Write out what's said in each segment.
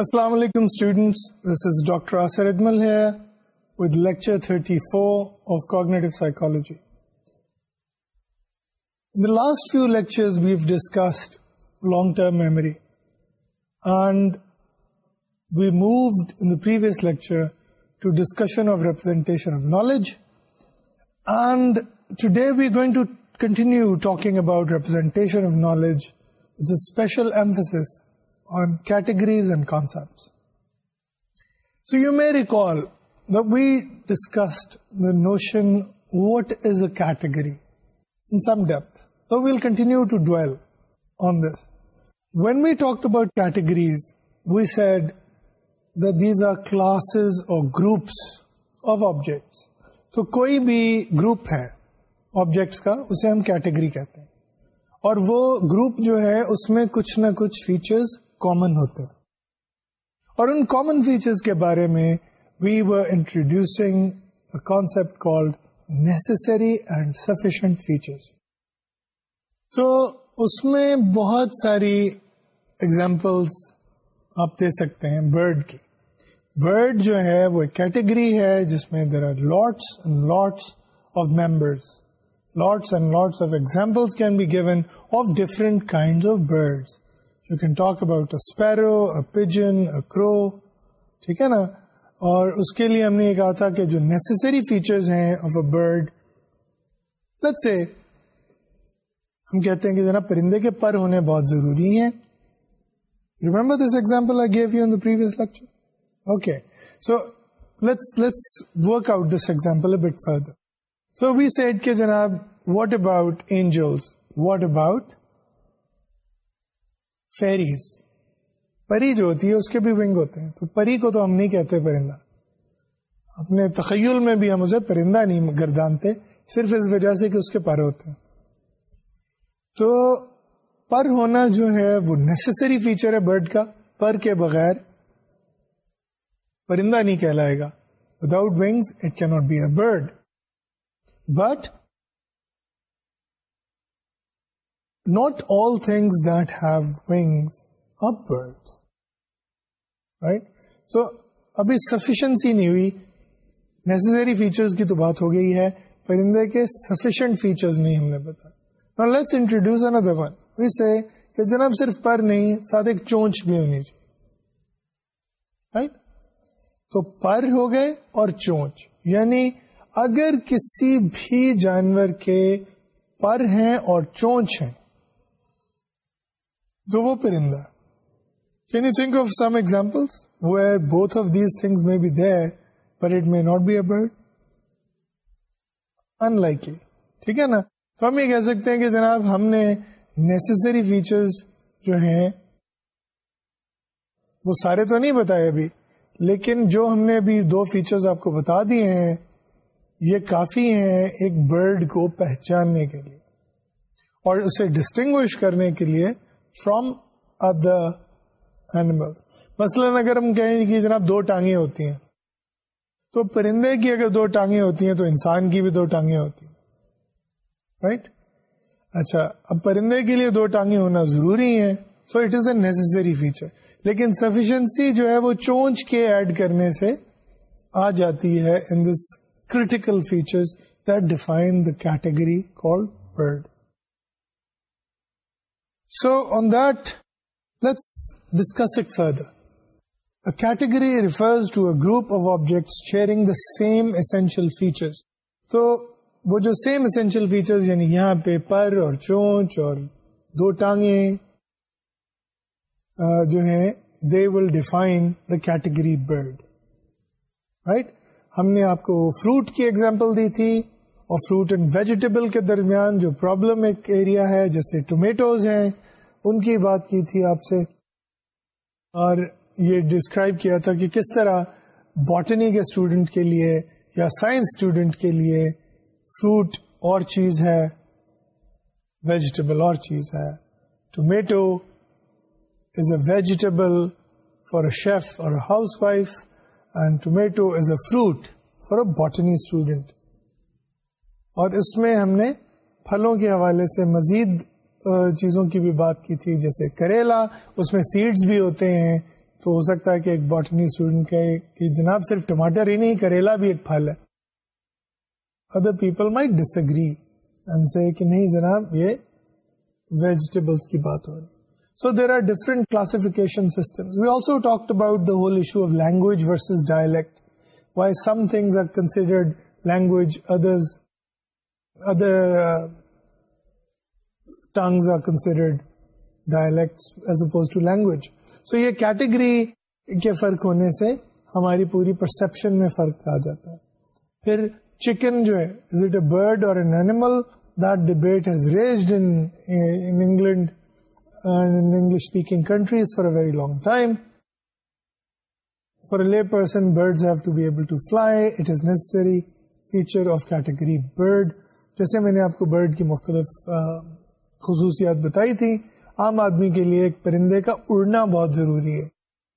السلام علیکم students thirty four of کونڈ today we going about representations categories and concepts so you may recall we discussed the notion what is a category in some depth continue to dwell on this we talk about categories we said the these are class or groups of objects تو کوئی بھی group ہے objects کا اسے ہم category کہتے ہیں اور وہ گروپ جو ہے اس میں کچھ نہ کچھ فیچرس کامن ہوتے اور ان کامن فیچرس کے بارے میں we were introducing concept called necessary and sufficient features تو اس میں بہت ساری ایگزامپلس آپ دے سکتے ہیں برڈ کی برڈ جو ہے وہ کیٹیگری ہے جس میں there are lots and lots of members lots and lots of examples can be given of different kind of birds you can talk about a sparrow pigeon crow ٹھیک ہے نا اور اس کے لیے ہم نے یہ کہا تھا کہ جو نیسسری فیچرز ہیں of a bird let's say ہم کہتے ہیں کہ جناب پرندے کے پر ہونے بہت ضروری ہیں remember this example I gave you in the lecture okay so let's let's work out this example but further so we said کہ جناب what about angels what about fairies پری جو ہوتی ہے اس کے بھی ونگ ہوتے ہیں تو پری کو تو ہم نہیں کہتے پرندہ اپنے تخیل میں بھی ہم اسے پرندہ نہیں گردانتے صرف اس وجہ سے کہ اس کے پر ہوتے ہیں تو پر ہونا جو ہے وہ نیسسری فیچر ہے برڈ کا پر کے بغیر پرندہ نہیں کہلائے گا without wings it can not be a bird but not not all thing that have wings Right? So, ابھی سفیشنسی نہیں ہوئی نیسسری فیچر کی تو بات ہو گئی ہے پرندے کے سفیشینٹ فیچر نہیں ہم نے پتا لیٹس انٹروڈیوس اندر کہ جناب صرف پر نہیں ساتھ ایک چونچ بھی ہونی چاہیے تو پر ہو گئے اور چونچ یعنی اگر کسی بھی جانور کے پر ہیں اور چونچ ہیں وہ پرندہ can you think of some example where both of these thing میں ٹھیک ہے نا تو ہم یہ کہہ سکتے ہیں کہ جناب ہم نے فیچرس جو ہیں وہ سارے تو نہیں بتائے ابھی لیکن جو ہم نے ابھی دو فیچرس آپ کو بتا دیے ہیں یہ کافی ہیں ایک برڈ کو پہچاننے کے لیے اور اسے ڈسٹنگوش کرنے کے لیے فرام ادر اینیمل مثلاً اگر ہم کہیں کہ جناب دو ٹانگیں ہوتی ہیں تو پرندے کی اگر دو ٹانگیں ہوتی ہیں تو انسان کی بھی دو ٹانگیں ہوتی ہیں رائٹ right? اچھا اب پرندے کے لیے دو ٹانگیں ہونا ضروری ہے so it is a necessary feature لیکن سفیشنسی جو ہے وہ چونچ کے ایڈ کرنے سے آ جاتی ہے in this critical feature that define the category category bird so on this discuss it further category refers to a group of objects sharing the same essential features تو وہ جو سیم اسینشیل فیچرز یعنی یہاں پہ پر اور چونچ اور دو ٹانگیں جو ہیں they will define the category bird right ہم نے آپ کو فروٹ کی ایگزامپل دی تھی اور فروٹ اینڈ ویجیٹیبل کے درمیان جو پرابلم ایک ایریا ہے جیسے ٹومیٹوز ہیں ان کی بات کی تھی آپ سے اور یہ ڈسکرائب کیا تھا کہ کس طرح باٹنی کے اسٹوڈنٹ کے لیے یا سائنس اسٹوڈینٹ کے لیے فروٹ اور چیز ہے ویجیٹیبل اور چیز ہے tomato is a vegetable for a chef اور housewife and tomato is a fruit for a botany student اور اس میں ہم نے پھلوں کے حوالے سے مزید چیزوں کی بھی بات کی تھی جیسے کریلا اس میں سیڈس بھی ہوتے ہیں تو ہو سکتا ہے کہ ایک باٹنی اسٹوڈنٹ کہے کہ جناب صرف ٹماٹر ہی نہیں کریلا بھی ایک پھل ہے ادر پیپل مائی ڈس اگری سے کہ نہیں جناب یہ ویجیٹیبلس کی بات ہو رہی so there are different classification system we also talk about the whole issue of language versus dialect why some things are considered language others other tongues are considered dialect as up category کے فرق ہونے سے ہماری پوری perception میں فرق آ جاتا ہے پھر چکن جو ہے برڈ اور فیوچر آف کیٹیگری برڈ جیسے میں نے آپ کو برڈ کی مختلف خصوصیات بتائی تھی عام آدمی کے لیے ایک پرندے کا اڑنا بہت ضروری ہے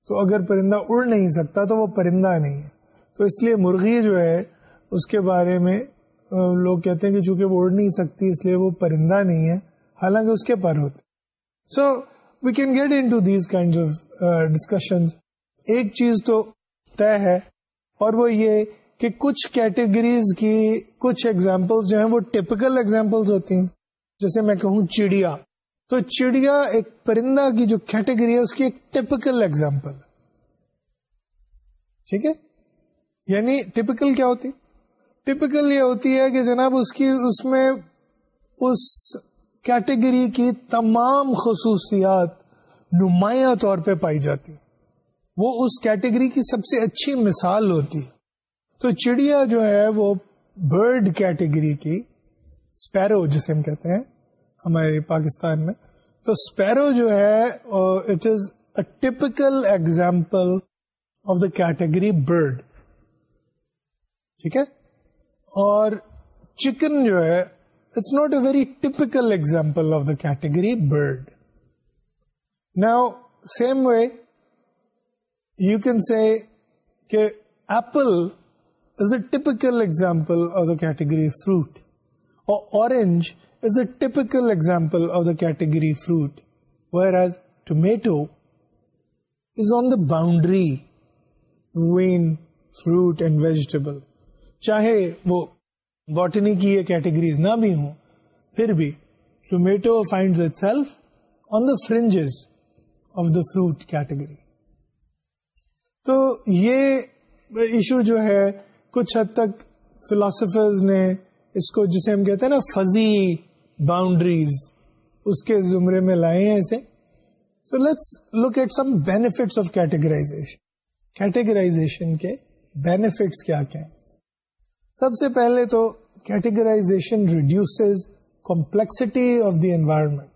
تو اگر پرندہ اڑ نہیں سکتا تو وہ پرندہ نہیں ہے تو اس لیے مرغی جو ہے اس کے بارے میں لوگ کہتے ہیں کہ چونکہ وہ اڑ نہیں سکتی اس لیے وہ پرندہ نہیں ہے حالانکہ اس کے پر ہوتے so we can get into these kind of discussion ایک چیز تو طے ہے اور وہ یہ کہ کچھ کیٹیگریز کی کچھ ایگزامپل جو ہیں وہ ٹیپکل ایگزامپل ہوتی ہیں جیسے میں کہوں چڑیا تو چڑیا ایک پرندہ کی جو کیٹیگری ہے اس کی ایک ٹپکل ایگزامپل ٹھیک ہے یعنی ٹپکل کیا ہوتی ٹپکل یہ ہوتی ہے کہ جناب اس کی اس میں اس کیٹیگری کی تمام خصوصیات نمایاں طور پہ پائی جاتی وہ اس کیٹیگری کی سب سے اچھی مثال ہوتی تو چڑیا جو ہے وہ برڈ کیٹیگری کی اسپیرو جسے ہم کہتے ہیں ہمارے پاکستان میں تو اسپیرو جو ہے it is a typical example of the category bird ٹھیک ہے اور چکن جو ہے it's not a very typical example of the category bird now same way you can say کہ apple typical example of the category fruit اور typical example of the category fruit whereas tomato is on the boundary when fruit and vegetable چاہے وہ botany categories نہ بھی ہوں پھر بھی tomato find itself on the fringes of the fruit category تو یہ اشو جو ہے کچھ حد تک فلاسفرز نے اس کو جسے ہم کہتے ہیں نا فضی باؤنڈریز اس کے زمرے میں لائے ہیں اسے so let's look at some benefits of categorisation categorisation کے بینیفٹس کیا ہیں سب سے پہلے تو categorisation reduce complexity of the environment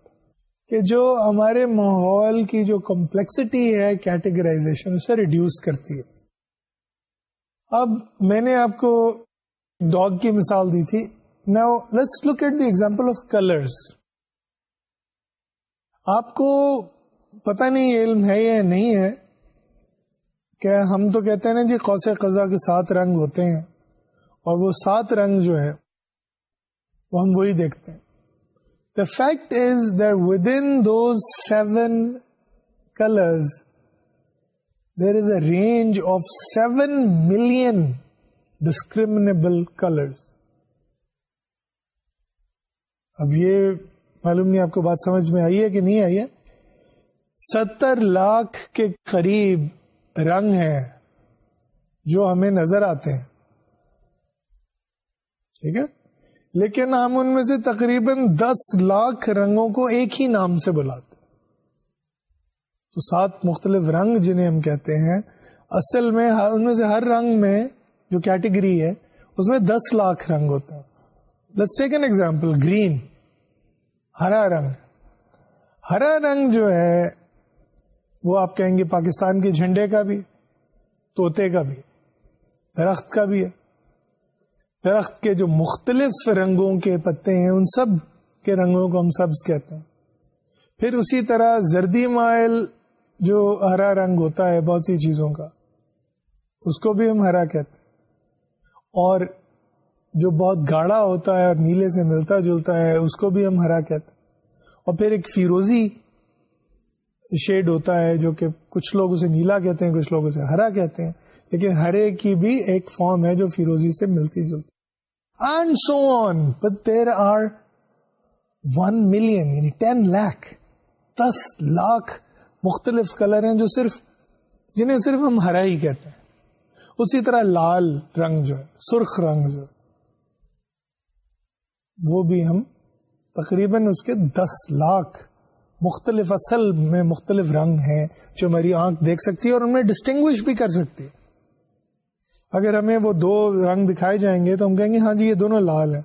کہ جو ہمارے ماحول کی جو کمپلیکسٹی ہے کیٹیگرائزیشن اسے ریڈیوس کرتی ہے اب میں نے آپ کو ڈاگ کی مثال دی تھی نا at the example of colours آپ کو پتا نہیں علم ہے یا نہیں ہے کہ ہم تو کہتے ہیں نا جی قوس قزا کے سات رنگ ہوتے ہیں اور وہ سات رنگ جو ہے وہ ہم وہی دیکھتے ہیں the fact is that within those seven colours range of seven million discriminable colors. اب یہ معلوم نہیں آپ کو بات سمجھ میں آئی ہے کہ نہیں آئی ہے ستر لاکھ کے قریب رنگ ہے جو ہمیں نظر آتے ہیں ٹھیک ہے لیکن ہم ان میں سے تقریباً دس لاکھ رنگوں کو ایک ہی نام سے بلاتے تو سات مختلف رنگ جنہیں ہم کہتے ہیں اصل میں ان میں سے ہر رنگ میں جو کیٹیگری ہے اس میں دس لاکھ رنگ ہوتا ہے ہرا رنگ ہرا رنگ جو ہے وہ آپ کہیں گے پاکستان کے جھنڈے کا بھی طوطے کا بھی درخت کا بھی ہے درخت کے جو مختلف رنگوں کے پتے ہیں ان سب کے رنگوں کو ہم سبز کہتے ہیں پھر اسی طرح زردی مائل جو ہرا رنگ ہوتا ہے بہت سی چیزوں کا اس کو بھی ہم ہرا کہتے ہیں اور جو بہت گاڑا ہوتا ہے اور نیلے سے ملتا جلتا ہے اس کو بھی ہم ہرا کہتے ہیں اور پھر ایک فیروزی شیڈ ہوتا ہے جو کہ کچھ لوگ اسے نیلا کہتے ہیں کچھ لوگ اسے ہرا کہتے ہیں لیکن ہرے کی بھی ایک فارم ہے جو فیروزی سے ملتی جلتی and so on but there are one million یعنی ٹین لاکھ دس لاکھ مختلف کلر ہیں جو صرف جنہیں صرف ہم ہرا ہی کہتے ہیں اسی طرح لال رنگ جو ہے سرخ رنگ جو وہ بھی ہم تقریباً اس کے دس لاکھ مختلف اصل میں مختلف رنگ ہیں جو میری آنکھ دیکھ سکتی ہے اور ان میں ڈسٹنگوش بھی کر سکتی ہے اگر ہمیں وہ دو رنگ دکھائے جائیں گے تو ہم کہیں گے ہاں جی یہ دونوں لال ہیں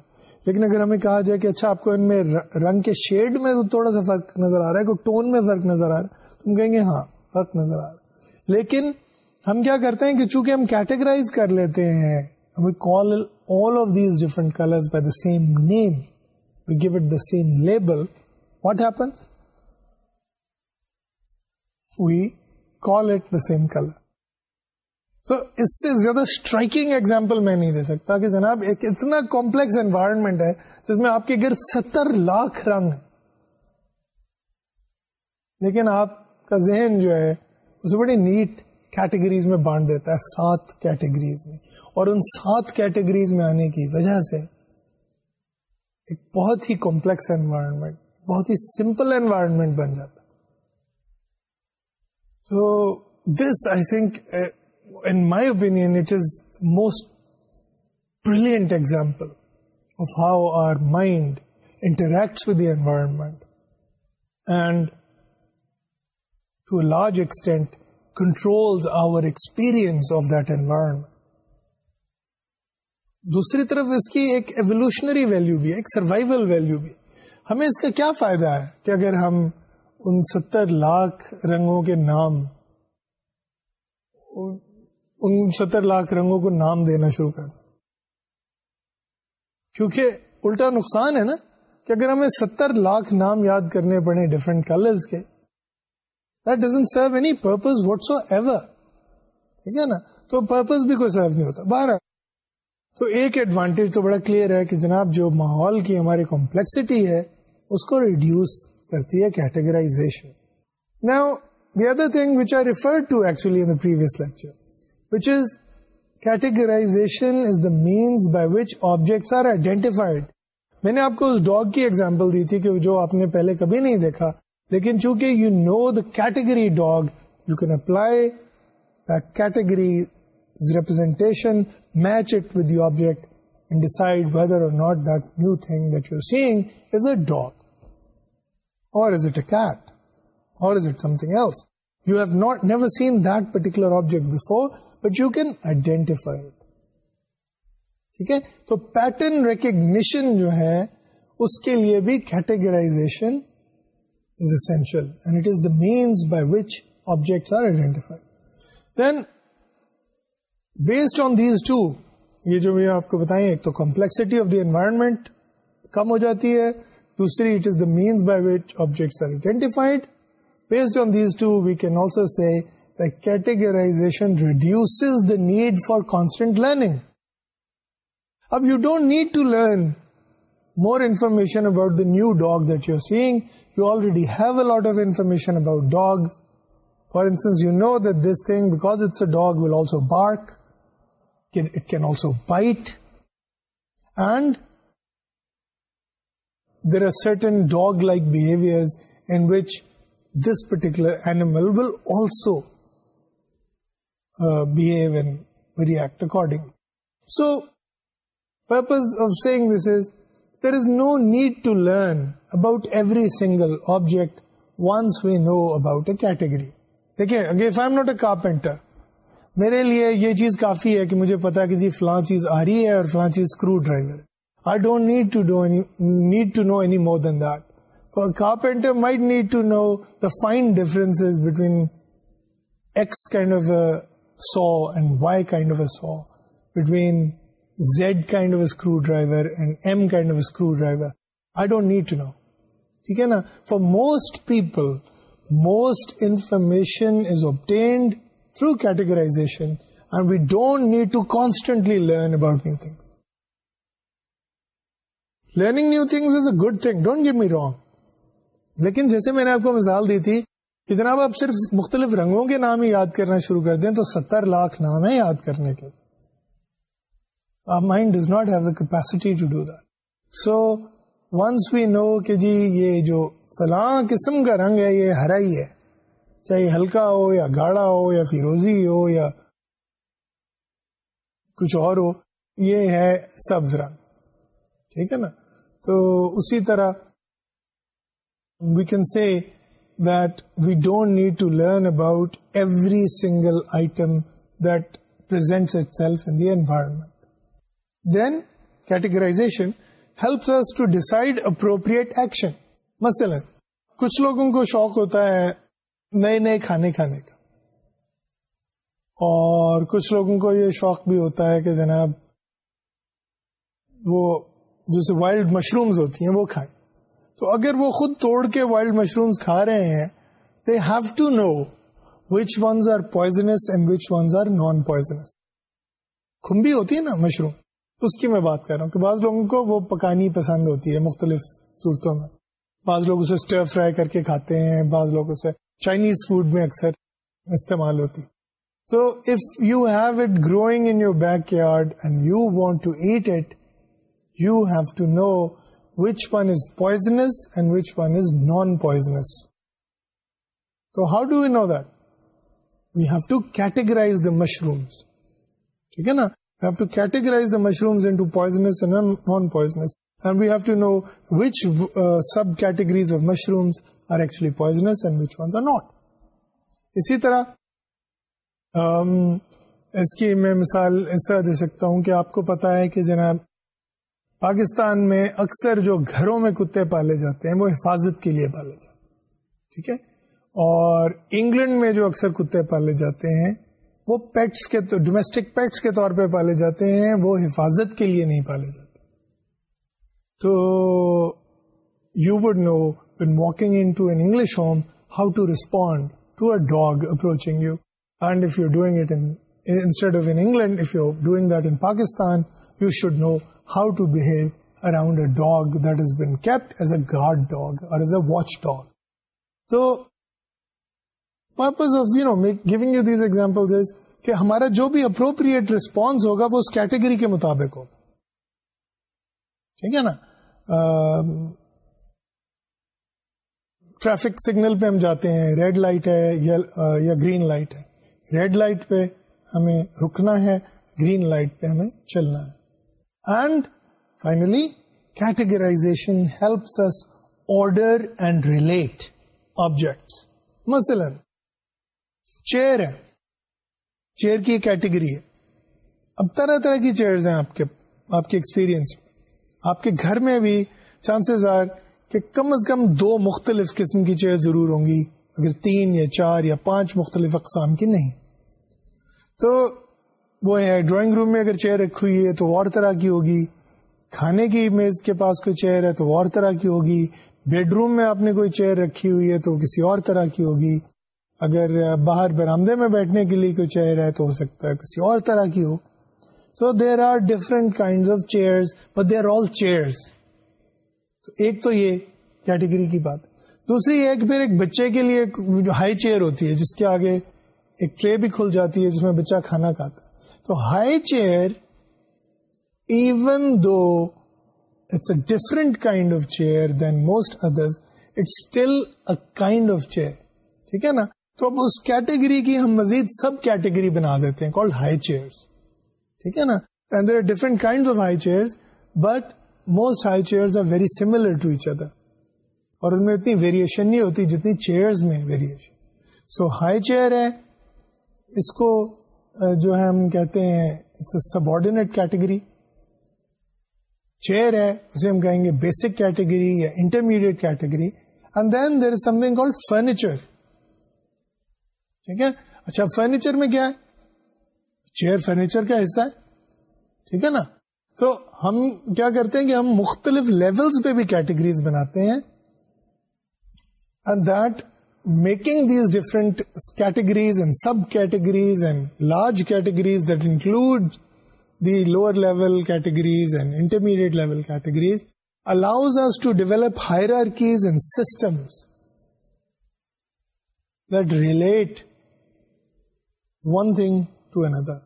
لیکن اگر ہمیں کہا جائے کہ اچھا آپ کو ان میں رنگ کے شیڈ میں تھوڑا سا فرق نظر آ رہا ہے کوئی ٹون میں فرق نظر آ رہا ہے ہم کہیں گے ہاں فرق نظر آ رہا ہے لیکن ہم کیا کرتے ہیں کہ چونکہ ہم کیٹیگرائز کر لیتے ہیں we call all of these different colour by the same name we give it the same label what happens we call it the same colour so اس سے زیادہ اسٹرائکنگ ایگزامپل میں نہیں دے سکتا کہ جناب ایک اتنا کمپلیکس انوائرمنٹ ہے جس میں آپ کے گھر ستر لاکھ رنگ لیکن آپ کا ذہن جو ہے اسے بڑی نیٹ کیٹیگریز میں بانٹ دیتا ہے سات کیٹیگریز میں اور ان سات کیٹیگریز میں آنے کی وجہ سے ایک بہت ہی کمپلیکس انوائرمنٹ بہت ہی سمپل انوائرمنٹ بن جاتا تو this I think in my opinion it is most brilliant example of how our mind interact with the environment and to a large extent control our experience of that environment. دوسری طرف اس کی ایک evolutionary value بھی ہے ایک survival value بھی ہمیں اس کا کیا فائدہ ہے کہ اگر ہم ان ستر لاکھ رنگوں کے نام ان ستر لاکھ رنگوں کو نام دینا شروع کر کیونکہ الٹا نقصان ہے نا کہ اگر ہمیں ستر لاکھ نام یاد کرنے پڑے ڈفرینٹ کلرز کے ٹھیک ہے نا تو پرپز بھی کوئی سرو نہیں ہوتا بارہ تو ایک ایڈوانٹیج تو بڑا کلیئر ہے کہ جناب جو ماحول کی ہماری کمپلیکسٹی ہے اس کو ریڈیوس کرتی ہے categorisation categorisation the other thing which which I refer to actually in previous lecture is is the means by which objects are identified میں نے آپ کو اس ڈاگ کی ایگزامپل دی تھی کہ جو آپ نے پہلے کبھی نہیں دیکھا لیکن چونکہ you know the category dog you can apply category representation match it with the object and decide whether or not that that new thing you seeing is a dog or is it a cat or is it something else you have not never seen that particular object before but you can identify ٹھیک ہے تو pattern recognition جو ہے اس کے لیے بھی categorisation is essential and it is the means by which objects are identified. Then based on these two, یہ جو میں آپ کو بتائیں ایک تو کمپلیکسٹی آف دی انوائرمنٹ کم ہو جاتی ہے دوسری it is the means by which objects are identified based on these two we can also see categorisation reduce the need for constant learning اب you don't need to learn more information about the new dog that you seeing You already have a lot of information about dogs. For instance, you know that this thing, because it's a dog, will also bark. It can also bite. And there are certain dog-like behaviors in which this particular animal will also uh, behave and react accordingly. So, purpose of saying this is, there is no need to learn about every single object once we know about a carpenter میرے لیے یہ چیز کافی ہے کہ مجھے پتا کہ جی فلاں چیز آ رہی ہے اور فلاں چیز screwdriver I don't need to do need to know any more than that carpenter need to know the fine difference between X kind of a saw and Y kind of a saw between Z kind of screwdriver and M kind of screwdriver I don't need to know ٹھیک ہے نا for most people most information is obtained through categorization and we don't need to constantly learn about new thing learning new thing is a good thing don't give me wrong لیکن جیسے میں نے آپ کو مثال دی تھی کہ جناب آپ صرف مختلف رنگوں کے نام ہی یاد کرنا شروع کر دیں تو ستر لاکھ نام ہیں یاد کرنے کے mind does not have the capacity to do that so once we know کہ جی یہ جو فلاں قسم کا رنگ ہے یہ ہرا ہی ہے چاہے ہلکا ہو یا گاڑا ہو یا فیروزی ہو یا کچھ اور ہو یہ ہے سبز رنگ ٹھیک ہے نا تو اسی طرح we can see that we don't need to learn about every single item that itself in the environment then categorization decide appropriate action مثلا کچھ لوگوں کو شوق ہوتا ہے نئے نئے کھانے کھانے کا اور کچھ لوگوں کو یہ شوق بھی ہوتا ہے کہ جناب وہ جیسے وائلڈ مشرومز ہوتی ہیں وہ کھائیں تو اگر وہ خود توڑ کے وائلڈ مشرومز کھا رہے ہیں they have to know which ones are poisonous and which ones are non poisonous کمبی ہوتی ہے نا مشروم اس کی میں بات کر رہا ہوں کہ بعض لوگوں کو وہ پکانی پسند ہوتی ہے مختلف صورتوں میں بعض لوگ اسے اسٹر فرائی کر کے کھاتے ہیں بعض لوگ اسے چائنیز فوڈ میں اکثر استعمال ہوتی so if you you you have have it it growing in your backyard and and want to to eat know which which one one is poisonous is non poisonous تو how do you know that we have to categorize the mushrooms ٹھیک ہے نا We we have have to to categorize the mushrooms into poisonous non-poisonous. and And know which uh, ائز of mushrooms are actually poisonous and which ones are not. اسی طرح اس کی میں مثال اس طرح دے سکتا ہوں کہ آپ کو پتا ہے کہ جناب پاکستان میں اکثر جو گھروں میں کتے پالے جاتے ہیں وہ حفاظت کے لیے پالے جاتے ٹھیک ہے اور انگلینڈ میں جو اکثر کتے پالے جاتے ہیں وہ پیٹس کے ڈومیسٹک پیٹس کے طور پہ پالے جاتے ہیں وہ حفاظت کے لیے نہیں پالے جاتے تو you would know walking in to an English home how to to respond a dog approaching you you you and if if doing doing it instead of England that in Pakistan you should know how to behave around a dog that is been kept as a guard dog or as a watch dog تو purpose of you know giving you these example کہ ہمارا جو بھی appropriate response ہوگا وہ اس category کے مطابق ہو ٹھیک ہے نا ٹریفک سگنل پہ ہم جاتے ہیں ریڈ لائٹ ہے یا گرین لائٹ ہے ریڈ لائٹ پہ ہمیں رکنا ہے گرین لائٹ پہ ہمیں چلنا ہے and finally categorization helps order and relate objects مثلاً چیئر ہے چیئر کی ایک کیٹیگری ہے اب طرح طرح کی چیئرز ہیں آپ کے آپ کے ایکسپیرئنس آپ کے گھر میں بھی چانسز آر کہ کم از کم دو مختلف قسم کی چیئر ضرور ہوں گی اگر تین یا چار یا پانچ مختلف اقسام کی نہیں تو وہ ہے ڈرائنگ روم میں اگر چیئر رکھی ہوئی ہے تو اور طرح کی ہوگی کھانے کی میز کے پاس کوئی چیئر ہے تو اور طرح کی ہوگی بیڈ روم میں آپ نے کوئی چیئر رکھی ہوئی ہے تو کسی اور طرح کی ہوگی اگر باہر برامدے میں بیٹھنے کے لیے کوئی چیئر ہے تو ہو سکتا ہے کسی اور طرح کی ہو so there are different kind of chairs but they are all chairs تو ایک تو یہ کیٹیگری کی بات دوسری ایک پھر ایک بچے کے لیے ہائی چیئر ہوتی ہے جس کے آگے ایک ٹرے بھی کھل جاتی ہے جس میں بچہ کھانا کھاتا تو high chair even though it's a different kind of chair then most others it still a kind of chair ٹھیک ہے نا تو اب اس کیٹیگری کی ہم مزید سب کیٹیگری بنا دیتے ہیں کالڈ ہائی ٹھیک ہے نا and there are are different kind of high high but most very to each other اور ان میں اتنی ویریشن نہیں ہوتی جتنی چیئرز میں ویریشن سو ہائی چیئر ہے اس کو جو ہے ہم کہتے ہیں سب آرڈنیٹ کیٹیگری چیئر ہے اسے ہم کہیں گے بیسک کیٹیگری یا intermediate category and then there is something call furniture ٹھیک ہے اچھا فرنیچر میں کیا ہے چیئر فرنیچر کا حصہ ہے ٹھیک ہے نا تو ہم کیا کرتے ہیں کہ ہم مختلف لیولز پہ بھی کیٹیگریز بناتے ہیں and and that making these different categories subcategories and large categories that include the lower level categories and intermediate level categories allows us to develop hierarchies and systems that relate one thing to another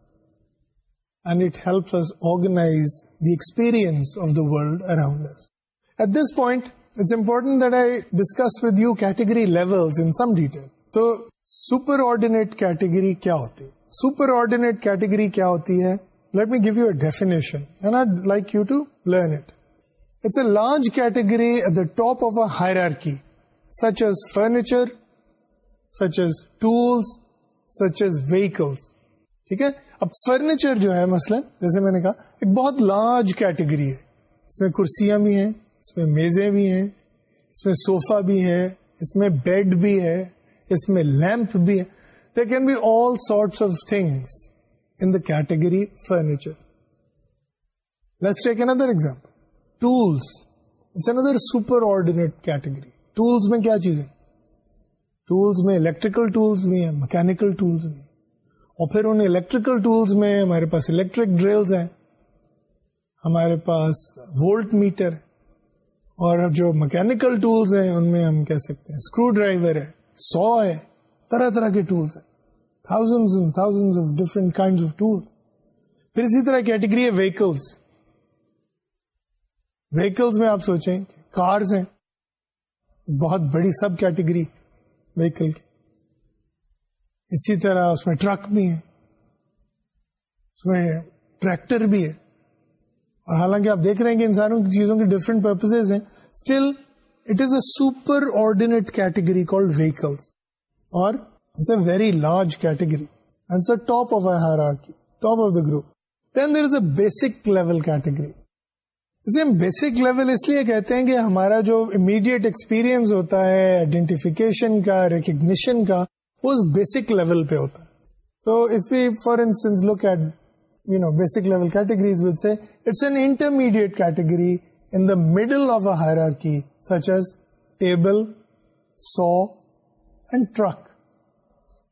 and it help us organize the experience that around at this point important دائ discuss with you category level تو superordinate category کیا ہوتی ہے let me give you a definition like you to learn it's a large category at the top of hierarchy such as furniture such as toys such as vehicles ٹھیک ہے اب furniture جو ہے مثلا جیسے میں نے کہا ایک بہت لارج کیٹیگری ہے اس میں کرسیاں بھی ہیں اس میں میزیں بھی ہیں اس میں سوفا بھی ہے اس میں بیڈ بھی ہے اس میں لیمپ بھی ہے there can be all sorts of things in the category furniture let's take tools it's superordinate category tools میں کیا چیزیں ٹولس میں الیکٹریکل ٹولس بھی ہیں مکینکل ٹولس بھی اور پھر ان الیکٹریکل ٹولس میں ہمارے پاس الیکٹرک ڈرلز ہیں ہمارے پاس وولٹ میٹر اور جو مکینکل ٹولس ہیں ان میں ہم کہہ سکتے ہیں اسکرو ڈرائیور ہے سو ہے طرح طرح کے ٹولس ٹول پھر اسی طرح کیٹیگری ہے ویکلس ویکلس میں آپ سوچیں کارز ہیں بہت بڑی سب کیٹیگری ویکل کی اسی طرح اس میں ٹرک بھی ہے اس میں ٹریکٹر بھی ہے اور حالانکہ آپ دیکھ رہے ہیں کہ انسانوں کی چیزوں کے ڈفرینٹ پرپزز ہیں still it is a superordinate category call vehicle اور it's a very large category and top of a hierarchy top of the group then there is a basic level category اسے ہم basic level اس لیے کہتے ہیں کہ ہمارا جو امیڈیٹ ایکسپیرئنس ہوتا ہے آئیڈینٹیفکیشن کا ریکگنیشن کا وہ بیسک لیول پہ ہوتا ہے so if you for instance look at no basic level categories سے it's an intermediate category in the middle of a کی such as table so and truck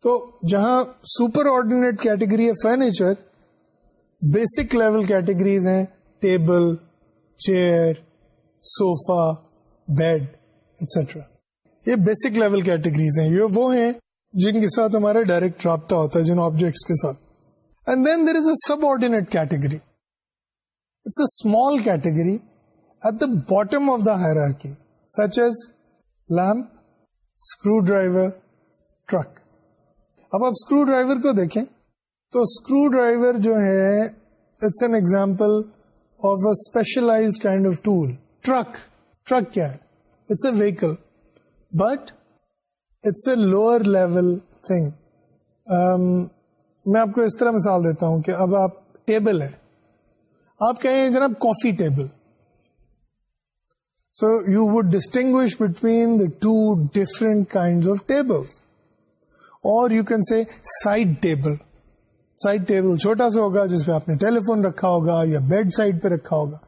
تو جہاں سپر آرڈینیٹ کیٹیگری ہے furniture basic level categories ہیں table chair sofa bed etcetera یہ basic level categories ہیں یہ وہ ہیں جن کے ساتھ ہمارا ڈائریکٹ رابطہ ہوتا ہے جن آبجیکٹس کے ساتھ and then there is a subordinate category it's a small category at the bottom of the hierarchy such as lamp screwdriver truck اب آپ اسکرو ڈرائیور کو دیکھیں تو اسکرو ڈرائیور جو ہے it's an example specialize kind of tool truck truck کیا ہے it's a vehicle but it's a lower level thing میں آپ کو اس طرح مثال دیتا ہوں کہ اب آپ ٹیبل ہے آپ کہیں جناب coffee table so you would distinguish between the two different kind of table or you can say side table side table چھوٹا سا ہوگا جس پہ آپ نے ٹیلی فون رکھا ہوگا یا بیڈ سائڈ پہ رکھا ہوگا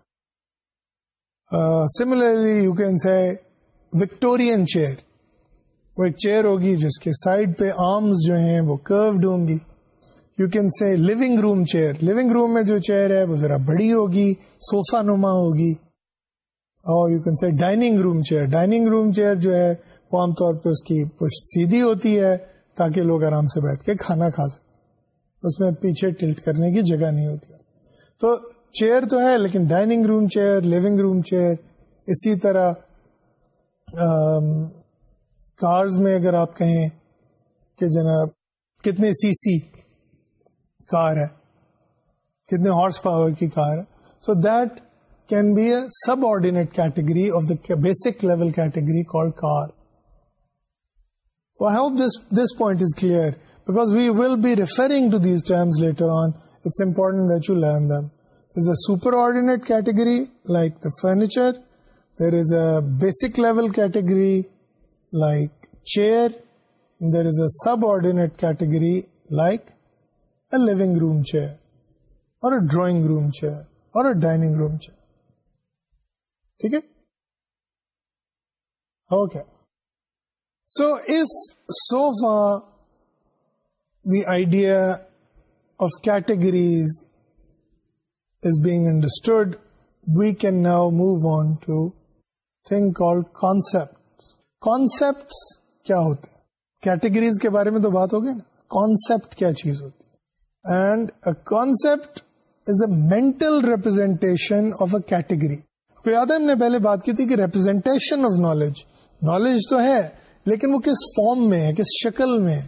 similarly you can see Victorian chair وہ ایک چیئر ہوگی جس کے سائڈ پہ آرمس جو ہیں وہ کروڈ ہوں گی you can see living room chair living room میں جو چیئر ہے وہ ذرا بڑی ہوگی سوفا نما ہوگی اور you can say dining room chair dining room chair جو ہے وہ عام طور پہ اس کی پشت سیدھی ہوتی ہے تاکہ لوگ آرام سے بیٹھ کے کھانا کھا سکے اس میں پیچھے ٹلٹ کرنے کی جگہ نہیں ہوتی تو چیئر تو ہے لیکن dining room chair living room chair اسی طرح کارز میں اگر آپ کہیں کہ جناب کتنے سی سی کار ہے کتنے ہارس پاور کی کار ہے so that can be a subordinate category of the basic level category call car تو I hope this this point is clear like furniture there is a grey chair subordinate کی like room drawing room chair a dining room چھیک so if sofa idea of categories is being understood we can now move on to thing call concept concept کیا ہوتے ہیں categories کے بارے میں تو بات ہوگی نا کانسیپٹ کیا چیز ہوتی and concept is a mental representation of a category یاد ہے ہم نے پہلے بات کی تھی کہ ریپرزینٹیشن آف نالج نالج تو ہے لیکن وہ کس فارم میں ہے کس شکل میں ہے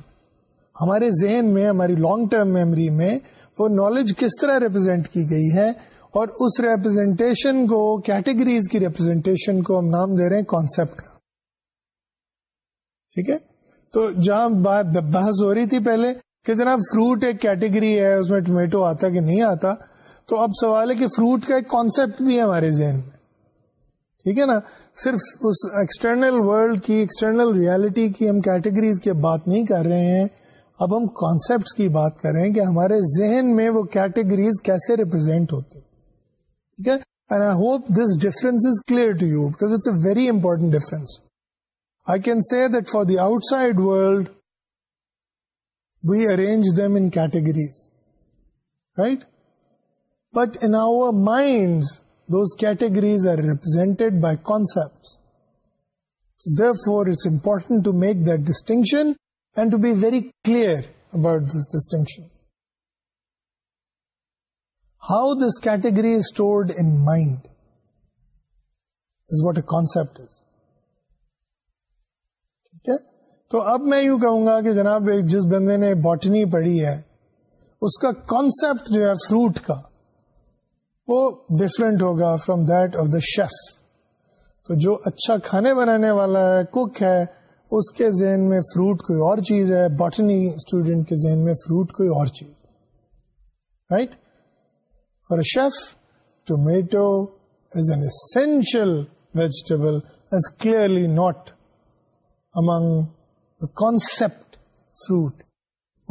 ہمارے ذہن میں ہماری لانگ ٹرم میموری میں وہ نالج کس طرح ریپرزینٹ کی گئی ہے اور اس ریپرزینٹیشن کو کیٹیگریز کی ریپرزینٹیشن کو ہم نام دے رہے ہیں کانسیپٹ کا ٹھیک ہے تو جہاں بحث ہو رہی تھی پہلے کہ جناب فروٹ ایک کیٹیگری ہے اس میں ٹومیٹو آتا کہ نہیں آتا تو اب سوال ہے کہ فروٹ کا ایک کانسیپٹ بھی ہے ہمارے ذہن میں ٹھیک ہے نا صرف اس ایکسٹرنل ورلڈ کی ایکسٹرنل ریالٹی کی ہم کیٹیگریز کی بات نہیں کر رہے ہیں اب ہم کانسیپٹس کی بات کریں کہ ہمارے ذہن میں وہ کیٹیگریز کیسے ریپرزینٹ ہوتے ٹھیک ہے and I hope this difference is clear to you because it's a very important difference I can see that for the outside world we arrange them in categories right but in our mind those categories are represented by concept therefore it's important to make distinction and to be very clear about this distinction how this category stored in mind what a concept ٹھیک ہے تو اب میں یوں کہوں گا کہ جناب جس بندے نے باٹنی پڑھی ہے اس کا کانسیپٹ جو ہے فروٹ کا وہ ڈفرینٹ ہوگا from that of the chef تو جو اچھا کھانے بنانے والا ہے کک ہے اس کے ذہن میں فروٹ کوئی اور چیز ہے باٹنی اسٹوڈینٹ کے ذہن میں فروٹ کوئی اور چیز right for a chef tomato is an essential vegetable is clearly not among the concept fruit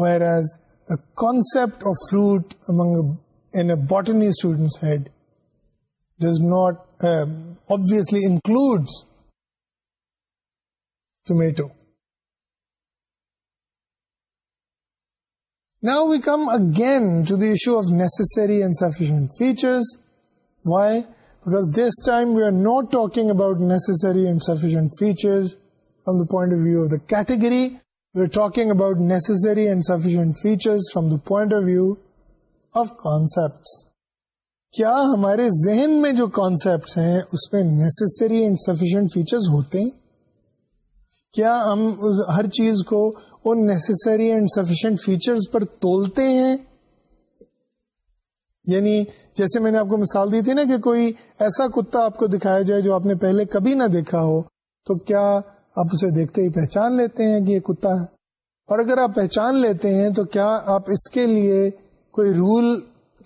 whereas the concept of fruit among an a botany student had not obviously includes tomato now we come again to the issue of necessary and sufficient features why back this time we are not talking about necessary and sufficient features from the point of view of the category we are talking about necessary and sufficient feature from the point of view of concept کیا ہمارے ذہن میں جو concepts ہیں اس میں necessary and sufficient features ہوتے ہیں کیا ہم ہر چیز کو ان نیسری اینڈ سفیشینٹ فیچرز پر تولتے ہیں یعنی جیسے میں نے آپ کو مثال دی تھی نا کہ کوئی ایسا کتا آپ کو دکھایا جائے جو آپ نے پہلے کبھی نہ دیکھا ہو تو کیا آپ اسے دیکھتے ہی پہچان لیتے ہیں کہ یہ کتا ہے اور اگر آپ پہچان لیتے ہیں تو کیا آپ اس کے لیے کوئی رول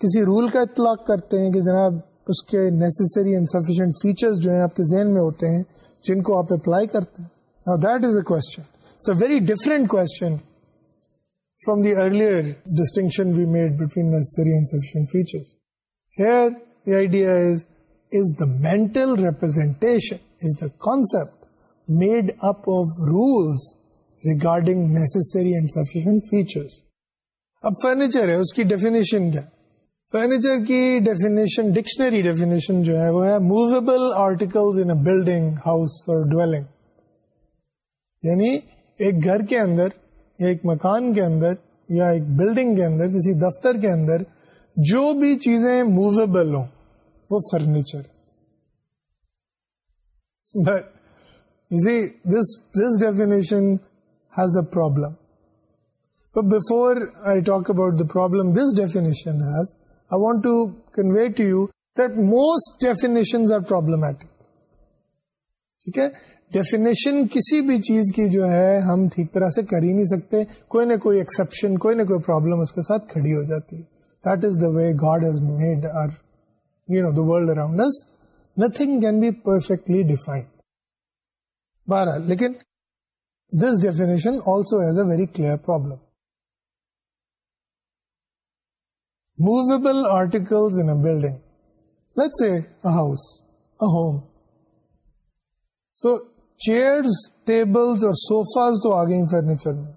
کسی رول کا اطلاق کرتے ہیں کہ جناب اس کے نیسسری اینڈ سفیشینٹ فیچر جو ہیں آپ کے ذہن میں ہوتے ہیں جن کو آپ اپلائی کرتے ہیں Now that is a question. It's a very different question from the earlier distinction we made between necessary and sufficient features. Here the idea is, is the mental representation, is the concept made up of rules regarding necessary and sufficient features. اب furniture ہے اس کی definition کیا furniture کی definition dictionary definition جو ہے وہ ہے movable article in a building house or dwelling یعنی ایک گھر کے اندر یا ایک مکان کے اندر یا ایک بلڈنگ کے اندر کسی دفتر کے اندر جو بھی چیزیں موویبل ہوں وہ furniture but this this definition has a problem but before I talk about the problem this definition has I want to convey to you that most definition are problematic ٹھیک ہے ڈیفینیشن کسی بھی چیز کی جو ہے ہم ٹھیک طرح سے کر ہی نہیں سکتے کوئی نہ کوئی ایکسپشن کوئی نہ کوئی پرابلم اس کے ساتھ کھڑی ہو جاتی ہے way God has made our you know the world around nothing can be perfectly defined بارہ لیکن this definition also has a very clear problem movable article in building let's a house a home so chairs tables اور sofas تو آ گئی furniture میں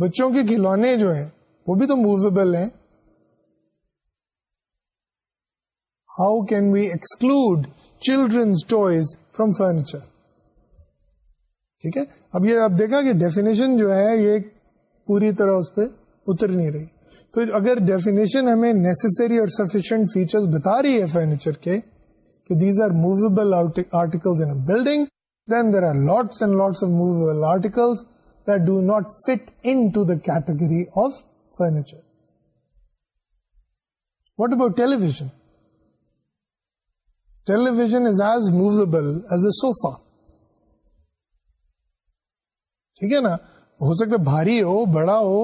بچوں کے کھلونے جو ہیں وہ بھی تو موویبل ہیں how can we exclude children's toys from furniture ٹھیک ہے اب یہ آپ دیکھا کہ ڈیفینیشن جو ہے یہ پوری طرح اس پہ اتر نہیں رہی تو اگر ڈیفینیشن ہمیں نیسسری اور سفیشینٹ فیچر بتا رہی ہے فرنیچر کے کہ these are movable articles building then there are lots and lots of movable articles that do not fit into the category of furniture. What about television? Television is as movable as a sofa. ٹھیک ہے نا ہو سکتا بھاری ہو بڑا ہو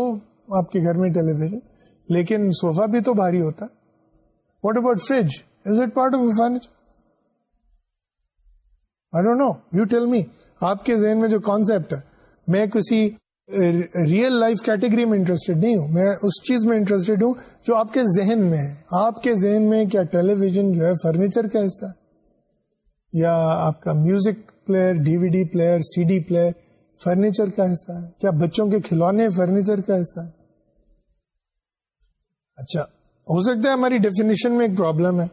آپ کے گھر میں ٹیلی ویژن لیکن سوفا بھی تو بھاری ہوتا what about fridge is it part of furniture no no you tell me آپ کے ذہن میں جو کانسیپٹ ہے میں کسی ریئل لائف کیٹیگری میں انٹرسٹیڈ نہیں ہوں میں اس چیز میں ہوں جو آپ کے ذہن میں آپ کے ذہن میں کیا ٹیلی ویژن جو ہے فرنیچر کا حصہ یا آپ کا music player D V D player C D player furniture کا حصہ ہے کیا بچوں کے کھلونے فرنیچر کا حصہ ہے اچھا ہو سکتا ہے ہماری ڈیفینیشن میں ایک پرابلم ہے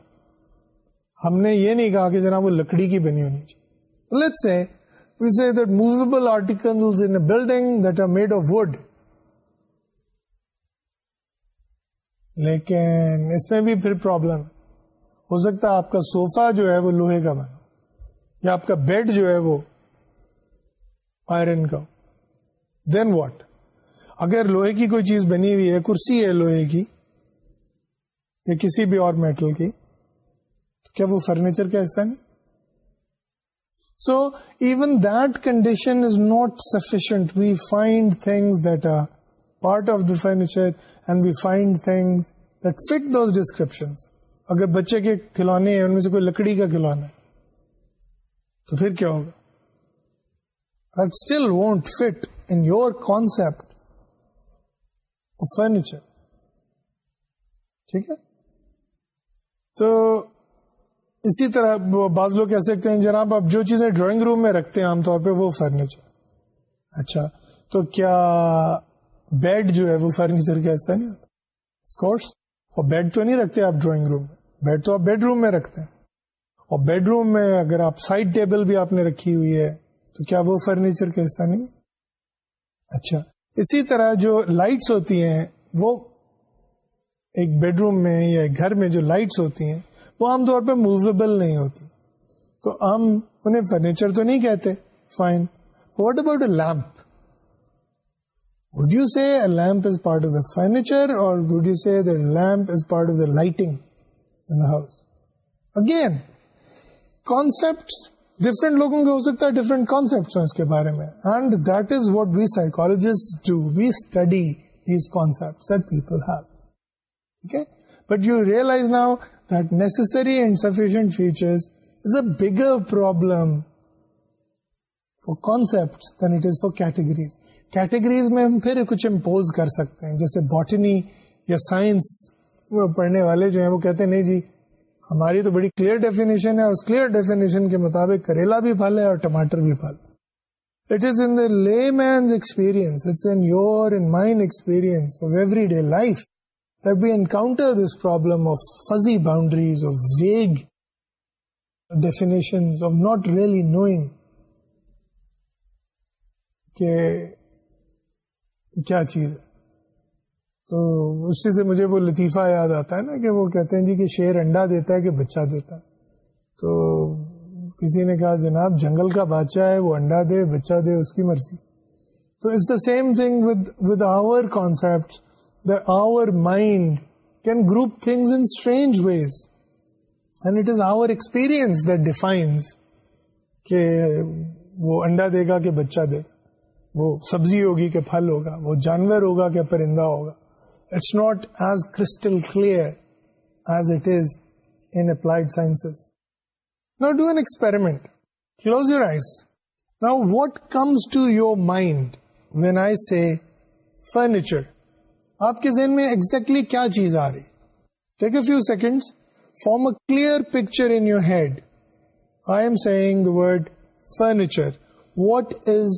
ہم نے یہ نہیں کہا کہ جناب وہ لکڑی کی بنی ہونی چاہیے let's say say we that movable articles in a building that are made of wood لیکن اس میں بھی پھر پرابلم ہو سکتا ہے آپ کا سوفا جو ہے وہ لوہے کا بنا یا آپ کا بیڈ جو ہے وہ آئرن کا دین واٹ اگر لوہے کی کوئی چیز بنی ہوئی ہے کرسی ہے لوہے کی یا کسی بھی اور میٹل کی تو کیا وہ فرنیچر کا حصہ نہیں so even definition is not sufficient we find things that are part of the furniture and we find things description اگر بچے کے کھلونے ان میں سے کوئی لکڑی کا کھلونا ہے تو پھر کیا ہوگا I still want fit in your concept furniture ٹھیک ہے تو اسی طرح بعض لوگ کہہ سکتے ہیں جناب آپ جو چیزیں ڈرائنگ روم میں رکھتے ہیں عام طور پہ وہ فرنیچر اچھا تو کیا بیڈ جو ہے وہ فرنیچر کا حصہ نہیں کورس اور بیڈ تو نہیں رکھتے آپ ڈرائنگ روم میں بیڈ تو آپ بیڈ روم میں رکھتے ہیں اور بیڈ روم میں اگر آپ سائڈ ٹیبل بھی آپ نے رکھی ہوئی ہے تو کیا وہ فرنیچر کا حصہ نہیں اچھا اسی طرح جو لائٹس ہوتی ہیں وہ ایک بیڈ روم میں یا ایک گھر میں جو لائٹس ہوتی ہیں وہ عام طور پہ موویبل نہیں ہوتی تو ہم انہیں فرنیچر تو نہیں کہتے fine what about a lamp would you see a lamp as part of the furniture or would you see the lamp as part of the lighting in the house again concept different لوگوں کے ہو سکتا ہے different concept اس کے بارے میں and that is what we psychologists do we study these concept people have ٹھیک ہے but you realize now that necessary and sufficient features is is a bigger problem for for concepts than it categories. Categories میں ہم پھر کچھ impose کر سکتے ہیں جیسے باٹنی یا سائنس پڑھنے والے جو ہیں وہ کہتے ہیں نہیں جی ہماری تو بڑی کلیئر ڈیفینیشن ہے اس کلیئر ڈیفینیشن کے مطابق کریلا بھی پھل ہے اور ٹماٹر بھی پھل it is in the lay experience it's in your in mind experience of everyday life that we encounter this problem of fuzzy boundaries, of vague definitions, of not really کہ کیا چیز ہے تو اس سے مجھے وہ لطیفہ یاد آتا ہے نا کہ وہ کہتے ہیں جی کہ شیر انڈا دیتا ہے کہ بچہ دیتا ہے تو کسی نے کہا جناب جنگل کا بادشاہ ہے وہ انڈا دے بچہ دے اس کی مرضی تو it's the same thing with our concept that our mind can group things in strange ways. And it is our experience that defines کہ وہ انڈا دے گا کہ بچہ دے گا وہ سبزی ہوگی کہ پھل ہوگا وہ جانور ہوگا کہ پرندہ ہوگا it's not as crystal clear as it is in applied sciences نا do an experiment close your eyes now what comes to your mind when I say furniture آپ کے ذہن میں ایکزیکٹلی کیا چیز آ رہی take a few seconds form a clear picture in your head I am saying the word furniture what is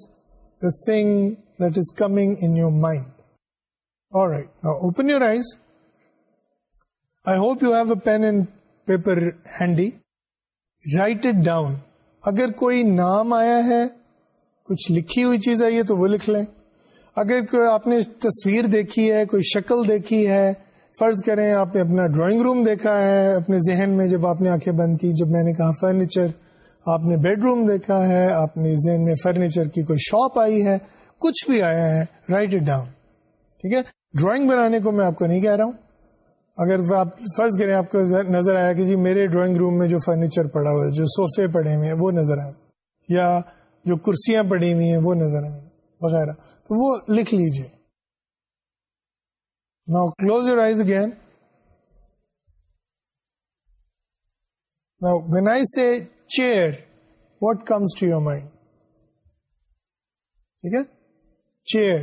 the thing that is coming in your mind open your eyes I hope you have a pen and paper handy write it down اگر کوئی نام آیا ہے کچھ لکھی ہوئی چیز آئی ہے تو وہ لکھ لیں اگر کوئی آپ نے تصویر دیکھی ہے کوئی شکل دیکھی ہے فرض کریں آپ نے اپنا ڈرائنگ روم دیکھا ہے اپنے ذہن میں جب آپ نے آنکھیں بند کی جب میں نے کہا فرنیچر آپ نے بیڈ روم دیکھا ہے آپ نے ذہن میں فرنیچر کی کوئی شاپ آئی ہے کچھ بھی آیا ہے رائٹ اٹ ڈاؤن ٹھیک ہے ڈرائنگ بنانے کو میں آپ کو نہیں کہہ رہا ہوں اگر آپ فرض کریں آپ کو نظر آیا کہ جی میرے ڈرائنگ روم میں جو فرنیچر پڑا ہوا ہے جو سوفے پڑے ہوئے ہیں وہ نظر آئے یا جو کرسیاں پڑی ہوئی ہیں وہ نظر آئیں وغیرہ تو وہ لکھ لیجیے now close your eyes again now when I say chair what comes to your mind ٹھیک ہے chair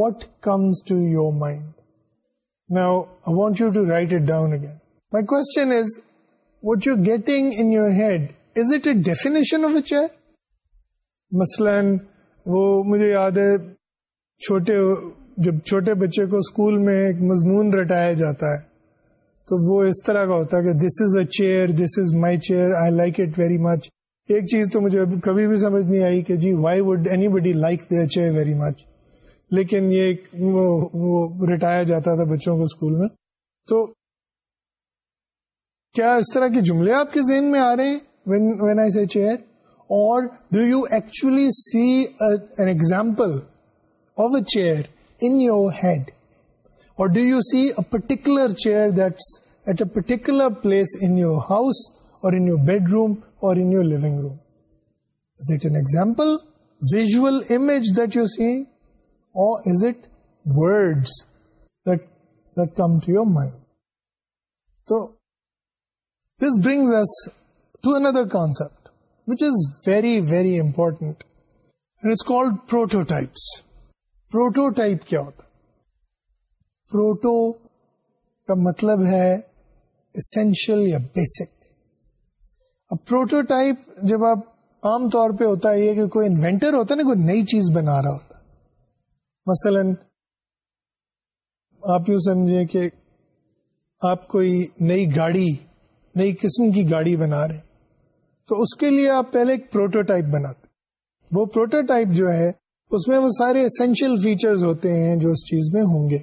what comes to your mind now I want you to write it down again my question is what you getting in your head is it a definition of a chair مثلا وہ مجھے یاد ہے چھوٹے جب چھوٹے بچے کو اسکول میں ایک مضمون رٹایا جاتا ہے تو وہ اس طرح کا ہوتا ہے کہ this is a chair this is my chair I like it very much ایک چیز تو مجھے کبھی بھی سمجھ نہیں آئی کہ جی why would anybody like their chair very much لیکن یہ ایک وہ رٹایا جاتا تھا بچوں کو اسکول میں تو کیا اس طرح کے جملے آپ کے ذہن میں آ رہے ہیں when I chair Or do you actually see an example of a chair in your head? Or do you see a particular chair that's at a particular place in your house or in your bedroom or in your living room? Is it an example, visual image that you're seeing? Or is it words that come to your mind? So, this brings us to another concept. Very very important. It's called prototypes prototypes. Prototype کیا ہوتا proto کا مطلب ہے essential یا basic A prototype جب آپ عام طور پہ ہوتا ہے یہ کہ کوئی انوینٹر ہوتا نا کوئی نئی چیز بنا رہا ہوتا مثلا آپ یوں سمجھیں کہ آپ کوئی نئی گاڑی نئی قسم کی گاڑی بنا رہے تو اس کے لیے آپ پہلے ایک پروٹوٹائپ بناتے وہ پروٹوٹائپ جو ہے اس میں وہ سارے اسینشیل فیچرز ہوتے ہیں جو اس چیز میں ہوں گے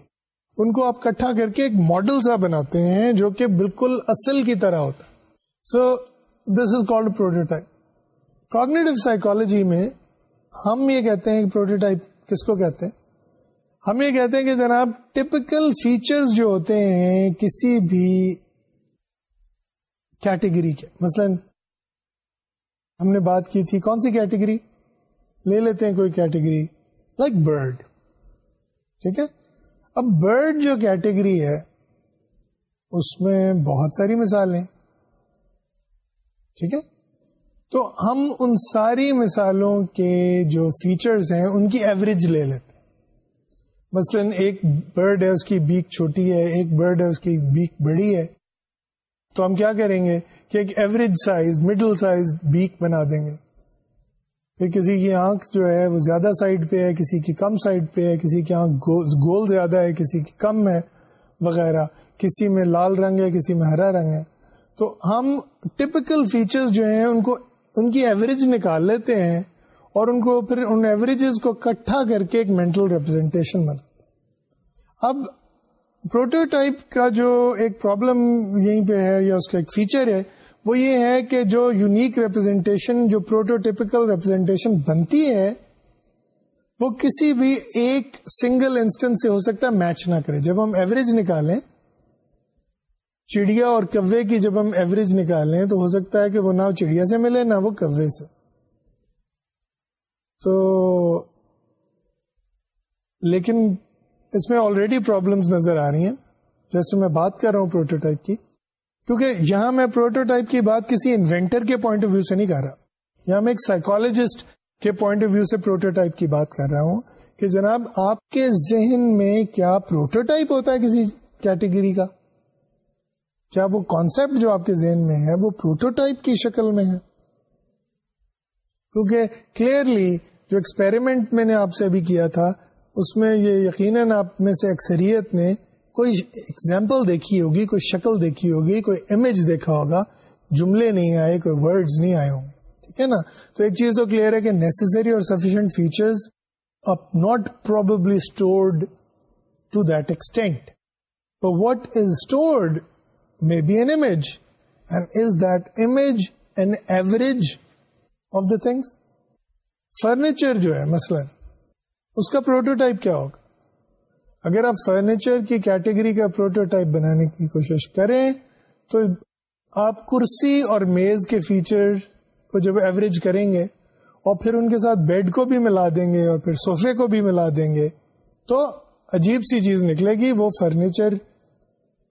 ان کو آپ کٹھا کر کے ایک ماڈل سا بناتے ہیں جو کہ بالکل اصل کی طرح ہوتا so this is called prototype cognitive psychology میں ہم یہ کہتے ہیں پروٹوٹائپ کس کو کہتے ہیں ہم یہ کہتے ہیں کہ جناب ٹپکل فیچرز جو ہوتے ہیں کسی بھی کیٹیگری کے مثلاً ہم نے بات کی تھی کون سی کیٹیگری لے لیتے ہیں کوئی کیٹیگری لائک برڈ ٹھیک ہے اب برڈ جو کیٹیگری ہے اس میں بہت ساری مثالیں ٹھیک ہے تو ہم ان ساری مثالوں کے جو فیچرز ہیں ان کی ایوریج لے لیتے ہیں مثلاً ایک برڈ ہے اس کی بیک چھوٹی ہے ایک برڈ ہے اس کی بیک بڑی ہے تو ہم کیا کریں گے کہ ایک average size middle size bag بنا دیں گے پھر کسی کی آنکھ جو ہے وہ زیادہ سائڈ پہ ہے کسی کی کم سائڈ پہ ہے کسی کی آنکھ گول زیادہ ہے کسی کی کم ہے وغیرہ کسی میں لال رنگ ہے کسی میں ہرا رنگ ہے تو ہم ٹپکل فیچرز جو ہیں ان کو ان کی ایوریج نکال لیتے ہیں اور ان کو پھر ان ایوریجز کو اکٹھا کر کے ایک مینٹل ریپرزینٹیشن بنتے اب پروٹوٹائپ کا جو ایک پرابلم یہیں پہ ہے یا اس کا ایک فیچر ہے وہ یہ ہے کہ جو یونیک ریپرزینٹیشن جو پروٹو ریپرزینٹیشن بنتی ہے وہ کسی بھی ایک سنگل انسٹنس سے ہو سکتا ہے میچ نہ کرے جب ہم ایوریج نکالیں چڑیا اور کبے کی جب ہم ایوریج نکالیں تو ہو سکتا ہے کہ وہ نہ چڑیا سے ملے نہ وہ کبے سے تو لیکن اس میں آلریڈی پرابلمس نظر آ رہی ہیں جیسے میں بات کر رہا ہوں پروٹوٹائپ کی کیونکہ یہاں میں پروٹوٹائپ کی بات کسی انوینٹر کے پوائنٹ آف ویو سے نہیں کر رہا یہاں میں ایک سائیکولوجسٹ کے پوائنٹ آف ویو سے پروٹوٹائپ کی بات کر رہا ہوں کہ جناب آپ کے ذہن میں کیا پروٹوٹائپ ہوتا ہے کسی کیٹیگری کا کیا وہ کانسیپٹ جو آپ کے ذہن میں ہے وہ پروٹوٹائپ کی شکل میں ہے کیونکہ کلیئرلی جو ایکسپیریمنٹ میں نے آپ سے ابھی کیا تھا اس میں یہ یقیناً آپ میں سے اکثریت نے کوئی ایگزامپل دیکھی ہوگی کوئی شکل دیکھی ہوگی کوئی امیج دیکھا ہوگا جملے نہیں آئے کوئی ورڈ نہیں آئے ہوں ٹھیک ہے نا تو ایک چیز تو کلیئر ہے کہ نیسسری اور سفیشینٹ فیچرز آپ not probably stored to that extent what is stored may be an image and is that image and average of the things furniture جو ہے مثلاً اس کا پروٹوٹائپ کیا ہوگا اگر آپ فرنیچر کی کیٹیگری کا پروٹوٹائپ بنانے کی کوشش کریں تو آپ کرسی اور میز کے فیچر کو جب ایوریج کریں گے اور پھر ان کے ساتھ بیڈ کو بھی ملا دیں گے اور پھر سوفے کو بھی ملا دیں گے تو عجیب سی چیز نکلے گی وہ فرنیچر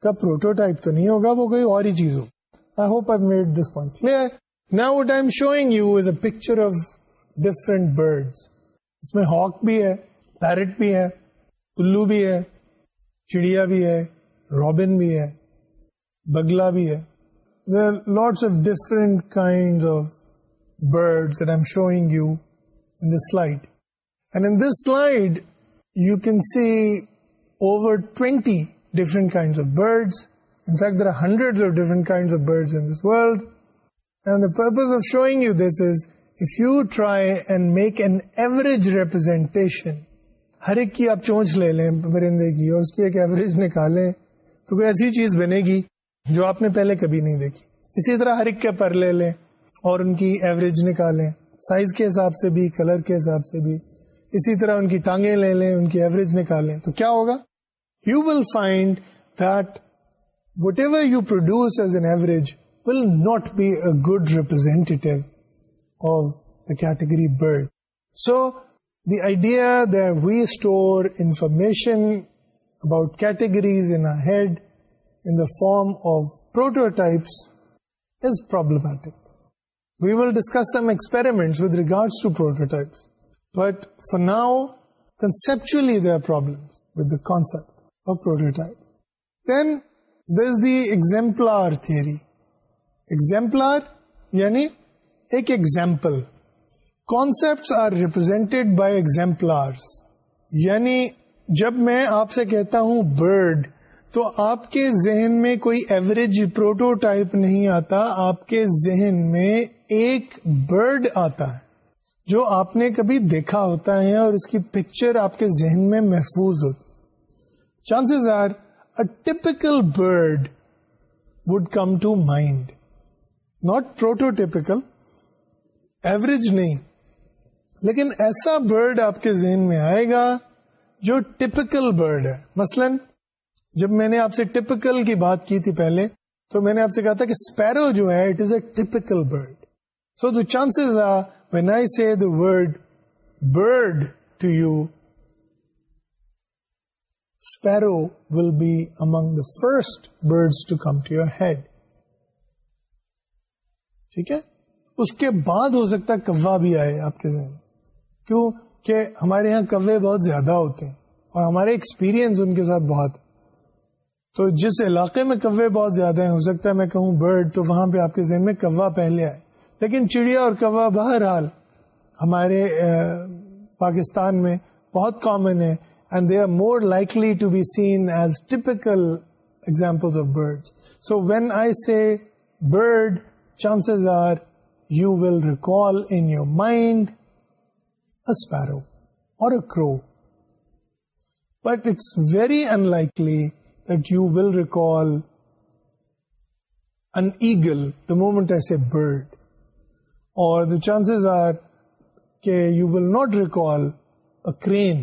کا پروٹوٹائپ تو نہیں ہوگا وہ کوئی اور ہی چیز ہوگی I hope I made this point clear now what I am showing you is a picture of different birds اس میں ہاک بھی ہے پیرٹ بھی ہے الو بھی ہے چڑیا بھی ہے بھی ہے بگلا بھی ہے آف ڈائن you can see آنگو as make an average representation ہر ایک کی آپ چونچ لے لیں پرندے کی اور اس کی ایک ایوریج نکالیں تو کوئی ایسی چیز بنے گی جو آپ نے پہلے کبھی نہیں دیکھی اسی طرح ہر ایک کے پر لے لیں اور ان کی ایوریج نکالیں سائز کے حساب سے بھی کلر کے حساب سے بھی اسی طرح ان کی ٹانگیں لے لیں ان کی ایوریج نکالیں تو کیا ہوگا you will find that whatever you produce as an average will not be a good representative of the category bird. So the idea that we store information about categories in our head in the form of prototypes is problematic. We will discuss some experiments with regards to prototypes, but for now, conceptually there are problems with the concept of prototype. Then there's the exemplar theory. Exemplar, yani ایک example concept are represented by exemplar یعنی جب میں آپ سے کہتا ہوں bird تو آپ کے ذہن میں کوئی ایوریج پروٹو ٹائپ نہیں آتا آپ کے ذہن میں ایک برڈ آتا ہے جو آپ نے کبھی دیکھا ہوتا ہے اور اس کی پکچر آپ کے ذہن میں محفوظ ہوتی chances are a typical bird would come to mind not prototypical average نہیں لیکن ایسا برڈ آپ کے ذہن میں آئے گا جو ٹپکل برڈ ہے مثلاً جب میں نے آپ سے ٹپکل کی بات کی تھی پہلے تو میں نے آپ سے کہا تھا کہ اسپیرو جو ہے it is a typical bird so the chances are when I say the word bird to you sparrow will be among the first birds to come to your head ٹھیک ہے اس کے بعد ہو سکتا ہے کوا بھی آئے آپ کے ذہن کیوں کہ ہمارے یہاں کوے بہت زیادہ ہوتے ہیں اور ہمارے ایکسپیرینس ان کے ساتھ بہت تو جس علاقے میں کوے بہت زیادہ ہیں ہو سکتا ہے میں کہوں برڈ تو وہاں پہ آپ کے ذہن میں کوا پہلے آئے لیکن چڑیا اور کوا بہرحال ہمارے پاکستان میں بہت کامن ہے and they are more likely to be seen as typical example of bird so when I say bird chances are you will recall in your mind sparrow or crow but it's very unlikely you will recall an eagle the moment as a bird or the chances are کہ you will not recall a crane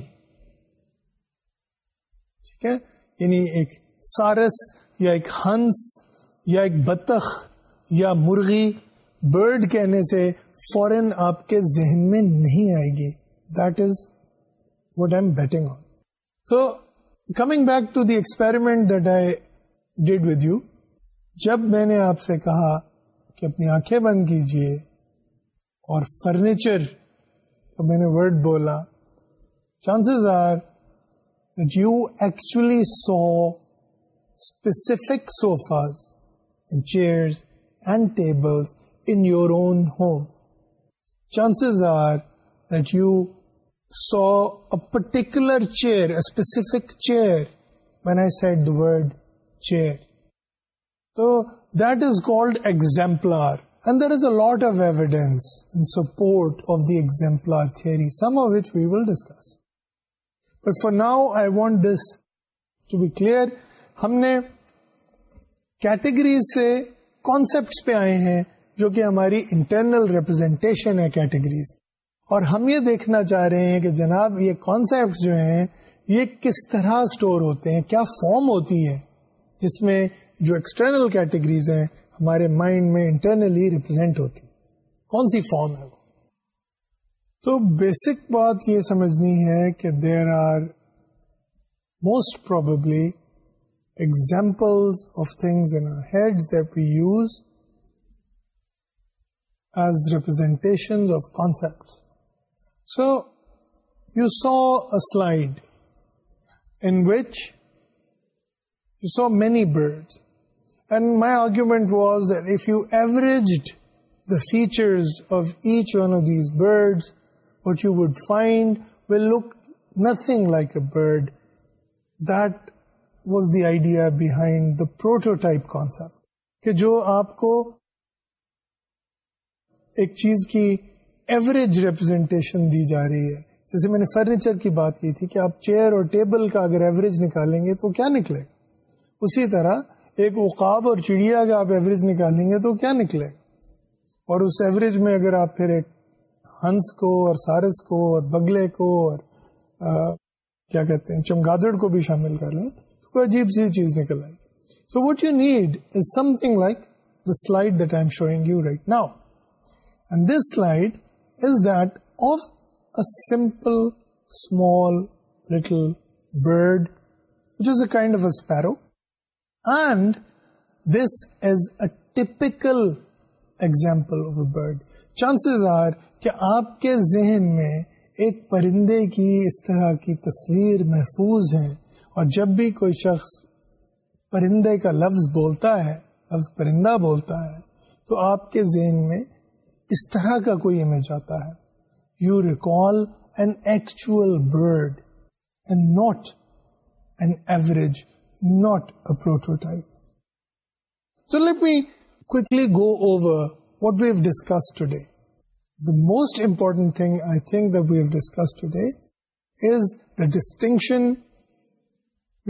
ٹھیک ہے یعنی ایک سارس یا ایک ہنس یا ایک بتخ یا مرغی برڈ کہنے سے فورن آپ کے ذہن میں نہیں آئے گی that is what I am betting on so coming back to the experiment that I did with you جب میں نے آپ سے کہا کہ اپنی آنکھیں بند کیجیے اور فرنیچر تو میں نے ورڈ بولا chances are you actually saw specific sofas chairs and tables chance are that you saw particular chair specific chair when I said the word chair تو دالڈ example there is a lot of evidence support of the example three some of we will discuss but for now I want this to be clear ہم نے categories سے concept پہ آئے ہیں جو کہ ہماری انٹرنل ریپرزینٹیشن ہے کیٹیگریز اور ہم یہ دیکھنا چاہ رہے ہیں کہ جناب یہ کانسیپٹ جو ہیں یہ کس طرح اسٹور ہوتے ہیں کیا فارم ہوتی ہے جس میں جو ایکسٹرنل کیٹیگریز ہیں ہمارے مائنڈ میں انٹرنلی ریپرزینٹ ہوتی کون سی فارم ہے وہ تو بیسک بات یہ سمجھنی ہے کہ there are most probably examples of things in head that we use representation of concept so you saw ائڈ inch you saw many birds and my argument was if you average the features of each one of these birds what you would find will look nothing like a bird that was the idea behind the prototype concept کہ جو آپ کو ایک چیز کی average representation دی جا رہی ہے جیسے میں نے فرنیچر کی بات کی تھی کہ آپ چیئر اور ٹیبل کا اگر ایوریج نکالیں گے تو کیا نکلے اسی طرح ایک اوقاب اور چڑیا کا آپ ایوریج نکالیں گے تو کیا نکلے اور اس ایوریج میں اگر آپ پھر ایک ہنس کو اور سارس کو اور بگلے کو اور آ, کیا کہتے ہیں چمگادڑ کو بھی شامل کر لیں تو کوئی عجیب سی چیز نکل آئی so what you need is something like the time showing you right now this slide is that of simple, small little bird which is a kind of a sparrow and this is a typical example of a bird Chances are کہ آپ کے ذہن میں ایک پرندے کی اس طرح کی تصویر محفوظ ہے اور جب بھی کوئی شخص پرندے کا لفظ بولتا ہے لفظ پرندہ بولتا ہے تو آپ کے ذہن میں اس طرح کا کوئی امیج آتا ہے you recall an actual bird and not an average not a prototype so let me go what we have discuss today the most important thing I think they have discuss today is the distinction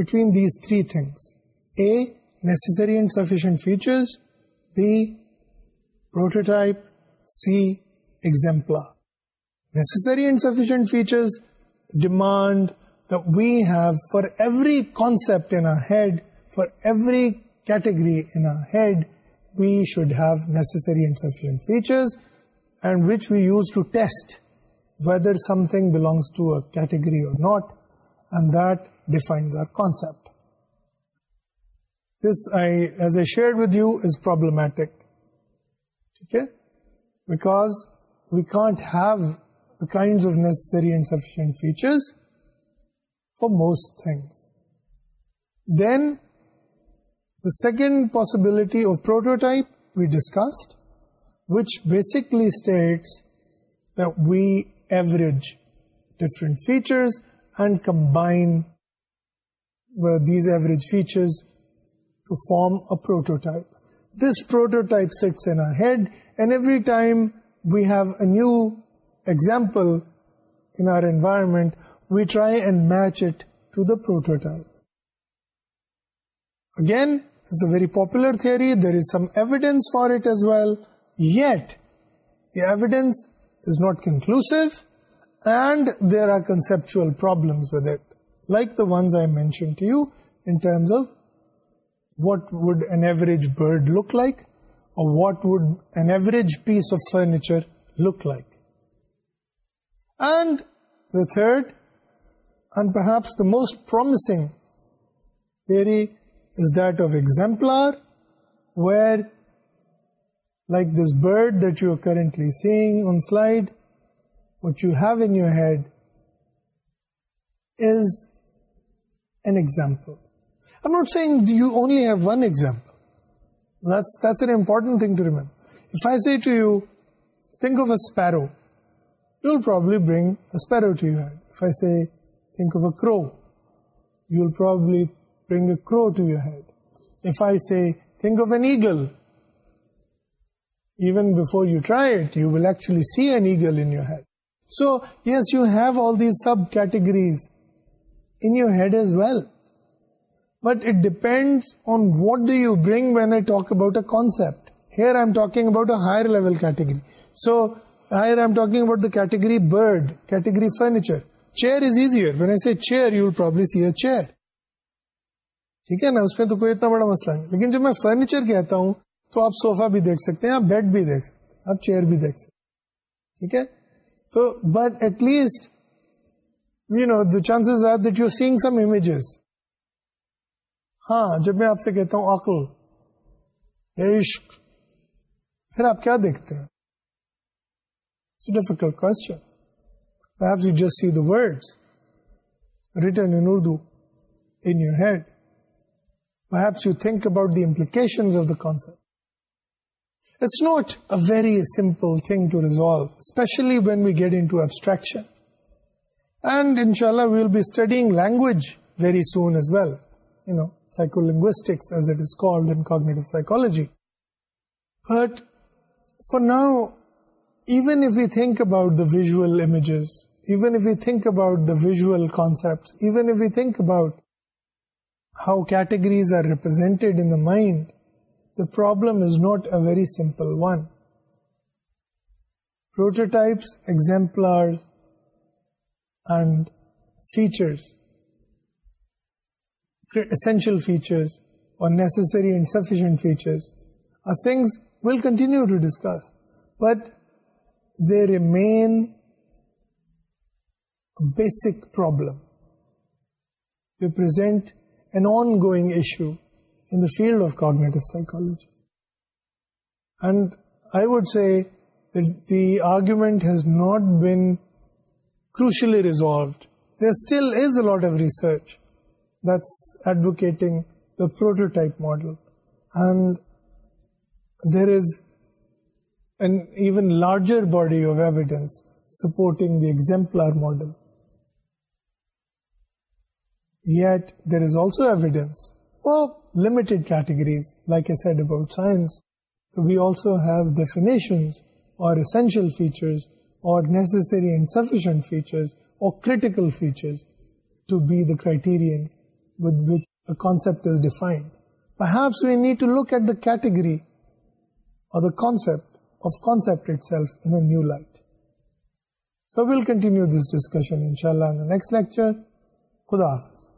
between these three things A necessary and sufficient features B prototype C. Exemplar. Necessary and sufficient features demand that we have for every concept in our head, for every category in our head, we should have necessary and sufficient features, and which we use to test whether something belongs to a category or not, and that defines our concept. This, as I shared with you, is problematic. Okay? because we can't have the kinds of necessary and sufficient features for most things. Then the second possibility of prototype we discussed, which basically states that we average different features and combine these average features to form a prototype. This prototype sits in our head and every time we have a new example in our environment, we try and match it to the prototype. Again, it's a very popular theory. There is some evidence for it as well. Yet, the evidence is not conclusive, and there are conceptual problems with it, like the ones I mentioned to you in terms of what would an average bird look like, or what would an average piece of furniture look like. And the third, and perhaps the most promising theory, is that of exemplar, where, like this bird that you are currently seeing on slide, what you have in your head is an example. I'm not saying you only have one example. Razor head is well but it depend on what do you think when I talk about a concept here I am talk about a higher level کی so high talk about کی furniture chair see you chair. ٹھیک ہے نا اس میں تو کوئی اتنا بڑا مسئلہ نہیں لیکن جب میں فرنیچر کہتا ہوں تو آپ سوفا بھی دیکھ سکتے ہیں آپ بیڈ بھی دیکھ سکتے ہیں آپ چیئر بھی دیکھ سکتے ٹھیک ہے تو but at least you know the chances are that you see some images ہاں جب میں آپ سے کہتا ہوں عقل یا عشق پھر آپ کیا دیکھتے ہیں difficult question perhaps you just see the written written Urdu in your head perhaps you think about the implication of the concept it's not a very simple thing to resolve especially when we get abstraction and ان شاء اللہ we will be studying language very soon as well you know psycholinguistics, as it is called in cognitive psychology. But for now, even if we think about the visual images, even if we think about the visual concepts, even if we think about how categories are represented in the mind, the problem is not a very simple one. Prototypes, exemplars, and features essential features اور necessary and sufficient features آگز we'll continue to discuss but they remain basic problem to present an ongoing issue in the field of psychology and I would see the argument has not obviously resolved still is a lot of research prototype model and there is an even larger body of ایو supporting the example model yet there is also evidence categories like a set about science B also ہیشنس اور necessary and sufficient features اور ان شاء اللہ خدا حافظ